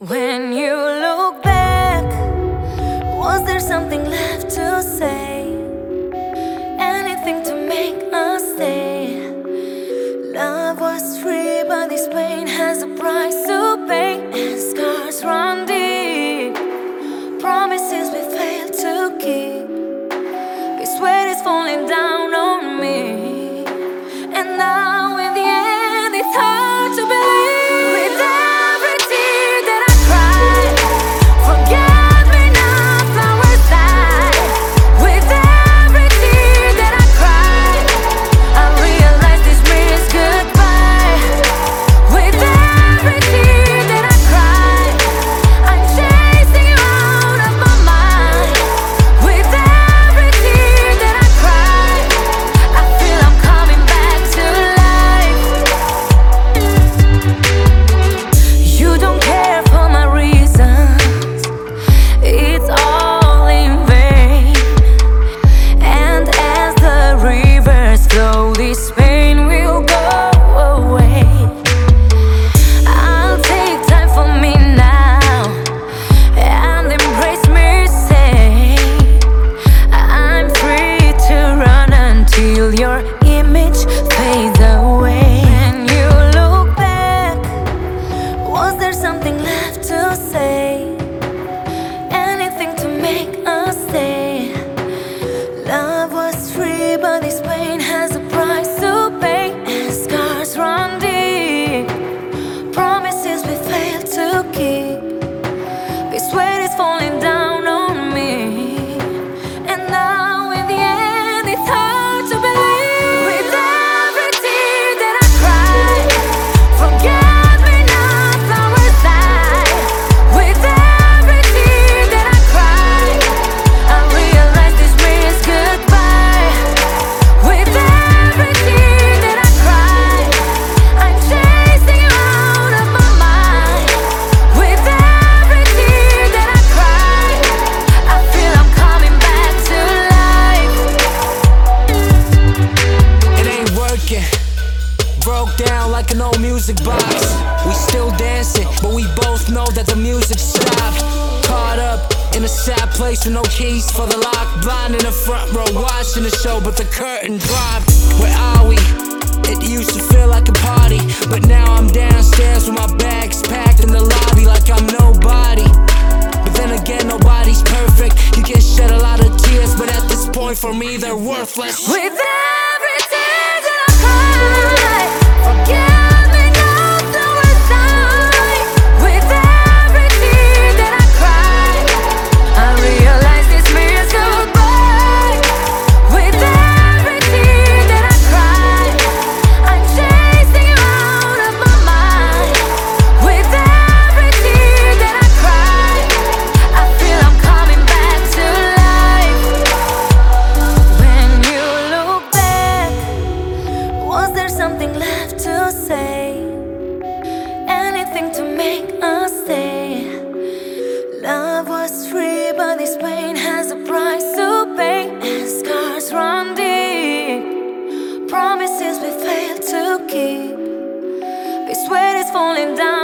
When you look back, was there something left to say? Was there something left to say? Anything to make us stay? Love music box. We still dancing, but we both know that the music stopped. Caught up in a sad place with no keys for the lock. Blind in the front row, watching the show, but the curtain dropped. Where are we? It used to feel like a party, but now I'm downstairs with my bags packed in the lobby like I'm nobody. But then again, nobody's perfect. You can shed a lot of tears, but at this point, for me, they're worthless. Without falling down.